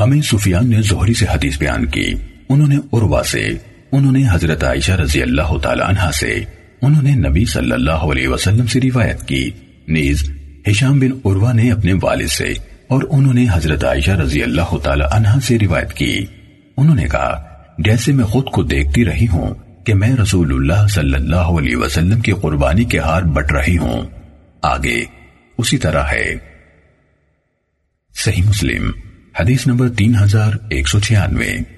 ہمیں سفیان نے زہری سے حدیث بیان کی۔ انہوں نے عروہ سے، انہوں نے حضرت عائشہ رضی اللہ تعالی عنہ سے، انہوں نے نبی صلی اللہ علیہ وسلم سے روایت کی۔ نیز، ہشام بن عروہ نے اپنے والد سے اور انہوں نے حضرت عائشہ رضی اللہ تعالی عنہ سے روایت کی۔ انہوں نے کہا، جیسے میں خود کو دیکھتی رہی ہوں کہ میں رسول اللہ صلی اللہ علیہ وسلم کی قربانی کے ہار نمبر رہی ہوں آگے اسی طرح